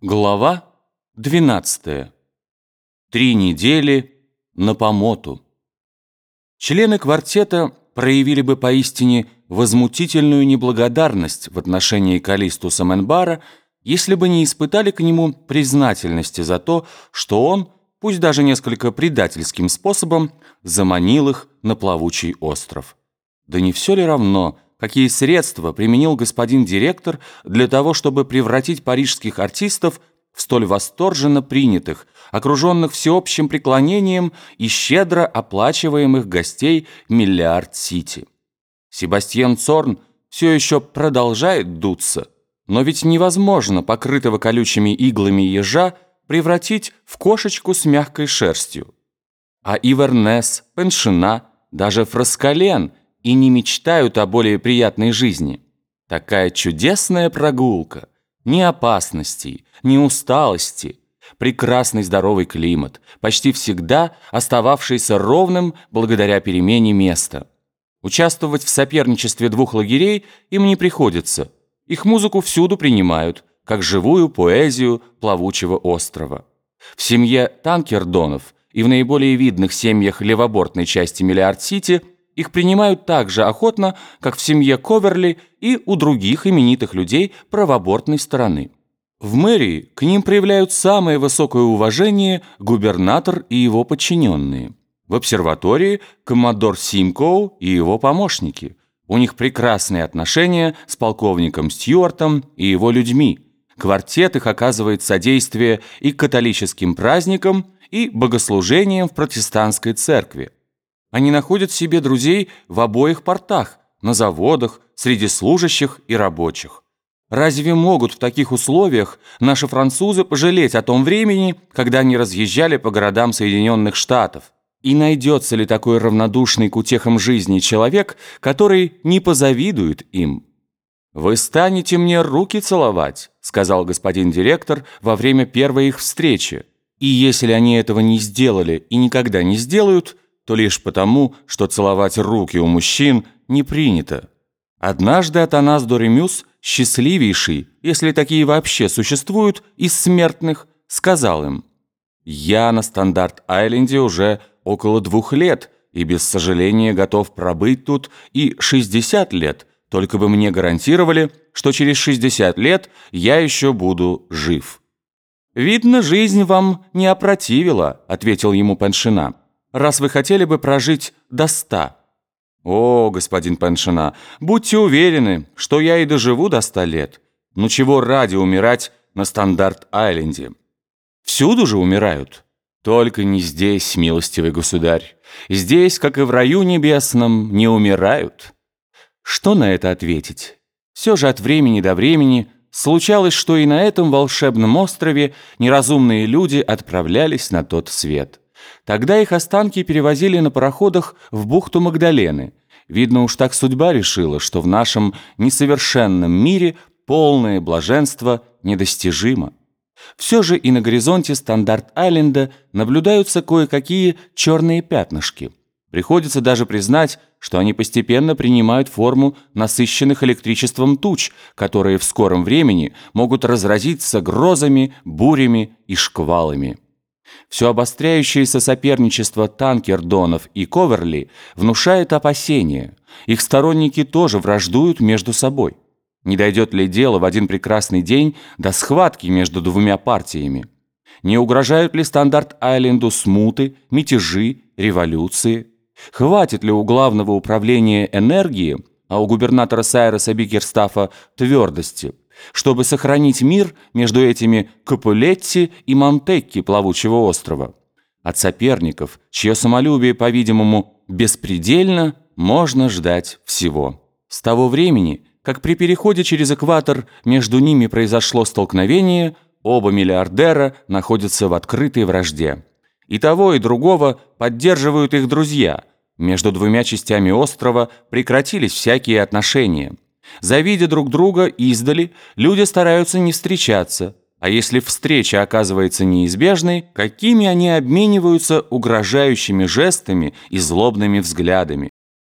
Глава 12. Три недели на помоту. Члены квартета проявили бы поистине возмутительную неблагодарность в отношении Калисту Саменбара, если бы не испытали к нему признательности за то, что он, пусть даже несколько предательским способом, заманил их на плавучий остров. Да не все ли равно – какие средства применил господин директор для того, чтобы превратить парижских артистов в столь восторженно принятых, окруженных всеобщим преклонением и щедро оплачиваемых гостей Миллиард-Сити. Себастьян Цорн все еще продолжает дуться, но ведь невозможно покрытого колючими иглами ежа превратить в кошечку с мягкой шерстью. А Ивернес, Пеншина, даже Фраскален – и не мечтают о более приятной жизни. Такая чудесная прогулка. Ни опасностей, ни усталости. Прекрасный здоровый климат, почти всегда остававшийся ровным благодаря перемене места. Участвовать в соперничестве двух лагерей им не приходится. Их музыку всюду принимают, как живую поэзию плавучего острова. В семье Танкердонов и в наиболее видных семьях левобортной части Миллиард-Сити – их принимают так же охотно, как в семье Коверли и у других именитых людей правобортной стороны. В мэрии к ним проявляют самое высокое уважение губернатор и его подчиненные. В обсерватории – коммодор Симкоу и его помощники. У них прекрасные отношения с полковником Стюартом и его людьми. Квартет их оказывает содействие и католическим праздникам, и богослужениям в протестантской церкви. Они находят себе друзей в обоих портах, на заводах, среди служащих и рабочих. Разве могут в таких условиях наши французы пожалеть о том времени, когда они разъезжали по городам Соединенных Штатов? И найдется ли такой равнодушный к утехам жизни человек, который не позавидует им? «Вы станете мне руки целовать», — сказал господин директор во время первой их встречи. «И если они этого не сделали и никогда не сделают, то лишь потому, что целовать руки у мужчин не принято. Однажды Атанас Доремюс, счастливейший, если такие вообще существуют, из смертных, сказал им, «Я на Стандарт-Айленде уже около двух лет и без сожаления готов пробыть тут и 60 лет, только бы мне гарантировали, что через 60 лет я еще буду жив». «Видно, жизнь вам не опротивила», — ответил ему Паншина раз вы хотели бы прожить до ста. О, господин Пеншина, будьте уверены, что я и доживу до ста лет. Ну чего ради умирать на Стандарт-Айленде? Всюду же умирают. Только не здесь, милостивый государь. Здесь, как и в раю небесном, не умирают. Что на это ответить? Все же от времени до времени случалось, что и на этом волшебном острове неразумные люди отправлялись на тот свет. Тогда их останки перевозили на пароходах в бухту Магдалены. Видно уж так судьба решила, что в нашем несовершенном мире полное блаженство недостижимо. Все же и на горизонте Стандарт-Айленда наблюдаются кое-какие черные пятнышки. Приходится даже признать, что они постепенно принимают форму насыщенных электричеством туч, которые в скором времени могут разразиться грозами, бурями и шквалами. Все обостряющееся соперничество танкердонов и Коверли внушает опасения. Их сторонники тоже враждуют между собой. Не дойдет ли дело в один прекрасный день до схватки между двумя партиями? Не угрожают ли Стандарт-Айленду смуты, мятежи, революции? Хватит ли у главного управления энергии, а у губернатора Сайреса Бикерстафа твердости – чтобы сохранить мир между этими Капулетти и Монтекки плавучего острова. От соперников, чье самолюбие, по-видимому, беспредельно, можно ждать всего. С того времени, как при переходе через экватор между ними произошло столкновение, оба миллиардера находятся в открытой вражде. И того, и другого поддерживают их друзья. Между двумя частями острова прекратились всякие отношения – Завидя друг друга издали, люди стараются не встречаться, а если встреча оказывается неизбежной, какими они обмениваются угрожающими жестами и злобными взглядами.